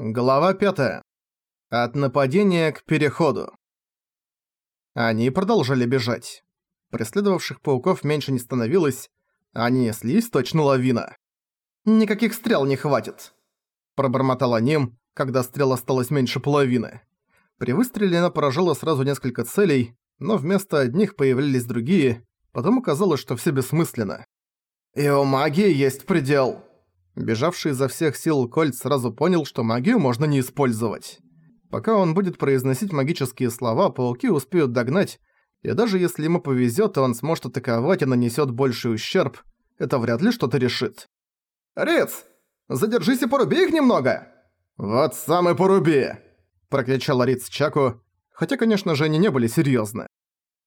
Глава 5. От нападения к переходу. Они продолжали бежать. Преследовавших пауков меньше не становилось, они неслись точно лавина. «Никаких стрел не хватит», – пробормотала Ним, когда стрел осталось меньше половины. При выстреле она поражала сразу несколько целей, но вместо одних появлялись другие, потому казалось, что все бессмысленно. «И у магии есть предел», Бежавший изо всех сил Кольт сразу понял, что магию можно не использовать. Пока он будет произносить магические слова, пауки успеют догнать, и даже если ему повезет, он сможет атаковать и нанесет больший ущерб, это вряд ли что-то решит. «Риц, задержись и поруби их немного!» «Вот сам и поруби!» – прокричал Риц Чаку, хотя, конечно же, они не были серьезны.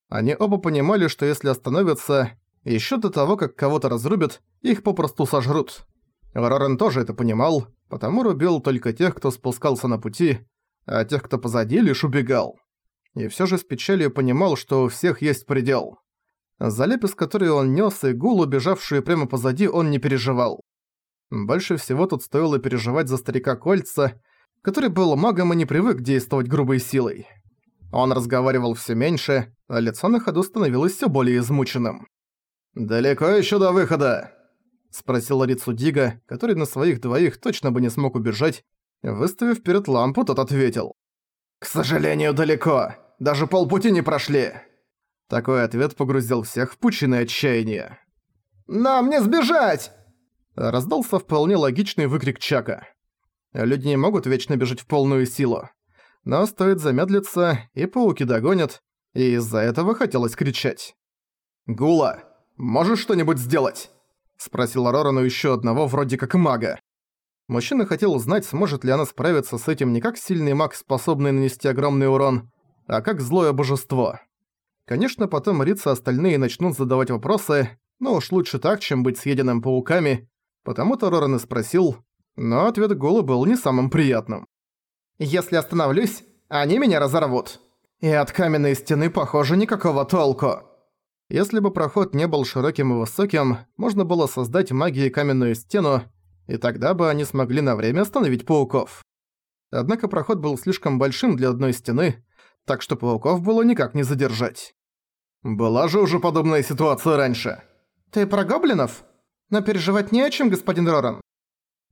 Они оба понимали, что если остановятся, еще до того, как кого-то разрубят, их попросту сожрут. Рорен тоже это понимал, потому рубил только тех, кто спускался на пути, а тех, кто позади, лишь убегал. И всё же с печалью понимал, что у всех есть предел. За лепес, который он нёс, и гул, убежавшие прямо позади, он не переживал. Больше всего тут стоило переживать за старика Кольца, который был магом и не привык действовать грубой силой. Он разговаривал всё меньше, а лицо на ходу становилось всё более измученным. «Далеко ещё до выхода?» Спросил Рицу Дига, который на своих двоих точно бы не смог убежать. Выставив вперед лампу, тот ответил. «К сожалению, далеко. Даже полпути не прошли». Такой ответ погрузил всех в пучины отчаяния. «Нам не сбежать!» Раздался вполне логичный выкрик Чака. Люди не могут вечно бежать в полную силу. Но стоит замедлиться, и пауки догонят, и из-за этого хотелось кричать. «Гула, можешь что-нибудь сделать?» Спросила Рорану еще одного вроде как мага. Мужчина хотел узнать, сможет ли она справиться с этим не как сильный маг, способный нанести огромный урон, а как злое божество. Конечно, потом Рица остальные начнут задавать вопросы, но уж лучше так, чем быть съеденным пауками, потому-то Роран и спросил, но ответ Голы был не самым приятным. «Если остановлюсь, они меня разорвут. И от каменной стены, похоже, никакого толку». Если бы проход не был широким и высоким, можно было создать магией каменную стену, и тогда бы они смогли на время остановить пауков. Однако проход был слишком большим для одной стены, так что пауков было никак не задержать. Была же уже подобная ситуация раньше. «Ты про гоблинов? Но переживать не о чем, господин Роран».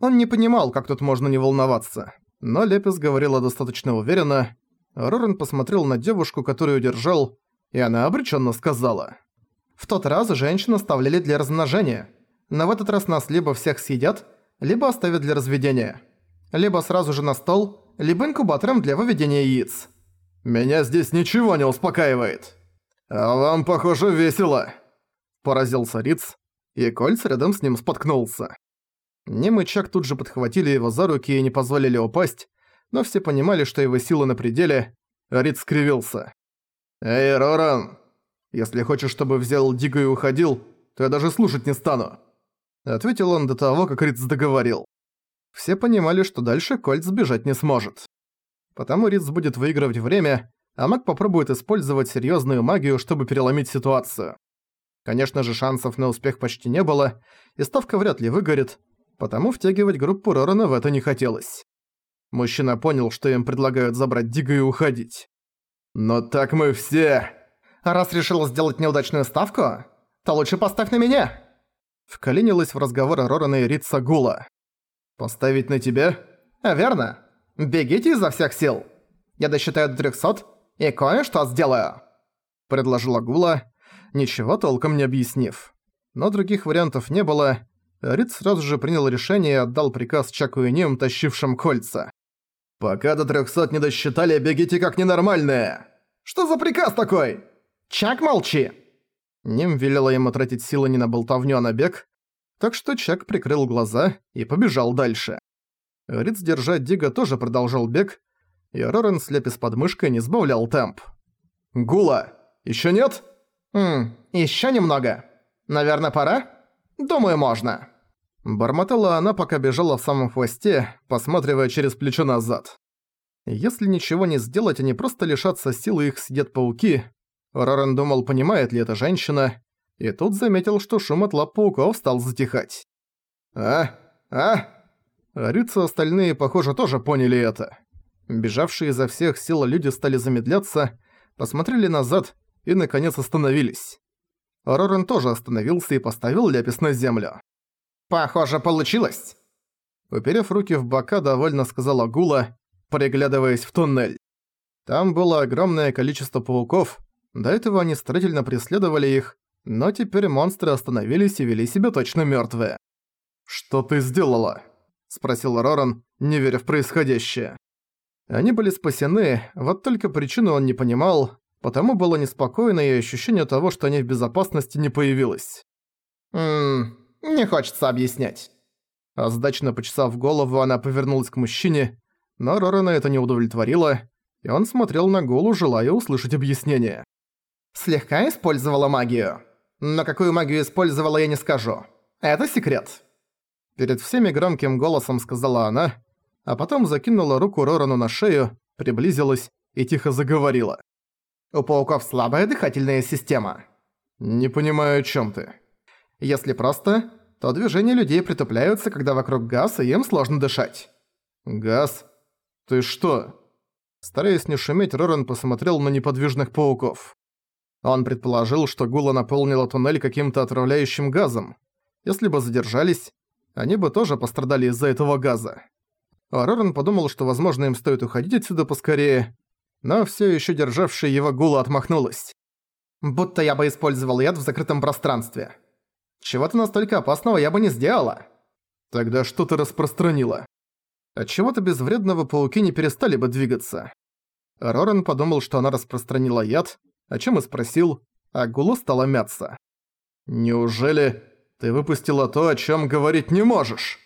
Он не понимал, как тут можно не волноваться, но Лепис говорила достаточно уверенно. Роран посмотрел на девушку, которую держал, и она обреченно сказала. В тот раз женщин оставляли для размножения, но в этот раз нас либо всех съедят, либо оставят для разведения. Либо сразу же на стол, либо инкубатором для выведения яиц. «Меня здесь ничего не успокаивает. А вам, похоже, весело», – поразился Риц, и Кольц рядом с ним споткнулся. Ним и Чак тут же подхватили его за руки и не позволили упасть, но все понимали, что его сила на пределе, Риц скривился. «Эй, Роран, если хочешь, чтобы взял Диго и уходил, то я даже слушать не стану». Ответил он до того, как Риц договорил. Все понимали, что дальше Кольт сбежать не сможет. Потому Риц будет выигрывать время, а маг попробует использовать серьезную магию, чтобы переломить ситуацию. Конечно же, шансов на успех почти не было, и ставка вряд ли выгорит, потому втягивать группу Рорана в это не хотелось. Мужчина понял, что им предлагают забрать Дига и уходить. «Но так мы все...» Раз решила сделать неудачную ставку, то лучше поставь на меня!» Вклинилась в разговор Рорана и Рица Гула. «Поставить на тебя?» а, «Верно. Бегите изо всех сил. Я досчитаю до трехсот и кое-что сделаю», — предложила Гула, ничего толком не объяснив. Но других вариантов не было. Рид сразу же принял решение и отдал приказ Чаку и Ним, тащившим кольца. «Пока до трехсот не досчитали, бегите как ненормальные!» «Что за приказ такой?» «Чак, молчи!» Ним велела ему тратить силы не на болтовню, а на бег, так что Чак прикрыл глаза и побежал дальше. Риц, держа Дига, тоже продолжал бег, и Рорен, слепя с подмышкой, не сбавлял темп. «Гула! Ещё нет?» «Ммм, ещё немного. Наверное, пора? Думаю, можно». Бормотала она, пока бежала в самом хвосте, посматривая через плечо назад. Если ничего не сделать, они просто лишатся силы их съедят пауки, Роран думал, понимает ли эта женщина, и тут заметил, что шум от лап пауков стал затихать. «А? А?» Рица остальные, похоже, тоже поняли это. Бежавшие изо всех сил люди стали замедляться, посмотрели назад и, наконец, остановились. Рорен тоже остановился и поставил ляпис на землю. «Похоже, получилось!» Уперев руки в бока, довольно сказала Гула, приглядываясь в туннель. Там было огромное количество пауков, до этого они старательно преследовали их, но теперь монстры остановились и вели себя точно мёртвые. «Что ты сделала?» – спросил Роран, не веря в происходящее. Они были спасены, вот только причину он не понимал, потому было неспокойно и ощущение того, что они в безопасности не появилось. «Ммм, не хочется объяснять». А почесав голову, она повернулась к мужчине, но Рорана это не удовлетворило, и он смотрел на Голу, желая услышать объяснение. «Слегка использовала магию. Но какую магию использовала, я не скажу. Это секрет». Перед всеми громким голосом сказала она, а потом закинула руку Рорану на шею, приблизилась и тихо заговорила. «У пауков слабая дыхательная система». «Не понимаю, о чём ты». «Если просто, то движения людей притупляются, когда вокруг газ, и им сложно дышать». «Газ? Ты что?» Стараясь не шуметь, Роран посмотрел на неподвижных пауков. Он предположил, что Гула наполнила туннель каким-то отравляющим газом. Если бы задержались, они бы тоже пострадали из-за этого газа. А подумал, что, возможно, им стоит уходить отсюда поскорее, но всё ещё державшая его Гула отмахнулась. «Будто я бы использовал яд в закрытом пространстве. Чего-то настолько опасного я бы не сделала». «Тогда что ты распространила?» Отчего-то без вредного пауки не перестали бы двигаться. Роран подумал, что она распространила яд, о чем и спросил, а Гулу стала мяться. «Неужели ты выпустила то, о чем говорить не можешь?»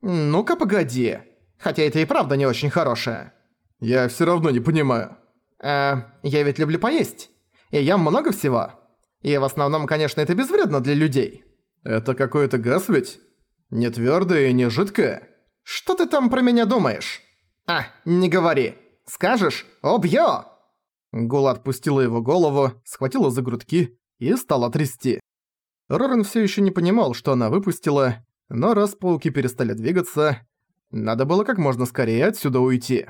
«Ну-ка погоди. Хотя это и правда не очень хорошее». «Я все равно не понимаю». «Э, я ведь люблю поесть. И ем много всего. И в основном, конечно, это безвредно для людей». «Это какой-то газ ведь? Не твёрдое и не жидкое?» «Что ты там про меня думаешь?» «А, не говори. Скажешь – убью!» Гула отпустила его голову, схватила за грудки и стала трясти. Рорен все еще не понимал, что она выпустила, но раз пауки перестали двигаться, надо было как можно скорее отсюда уйти.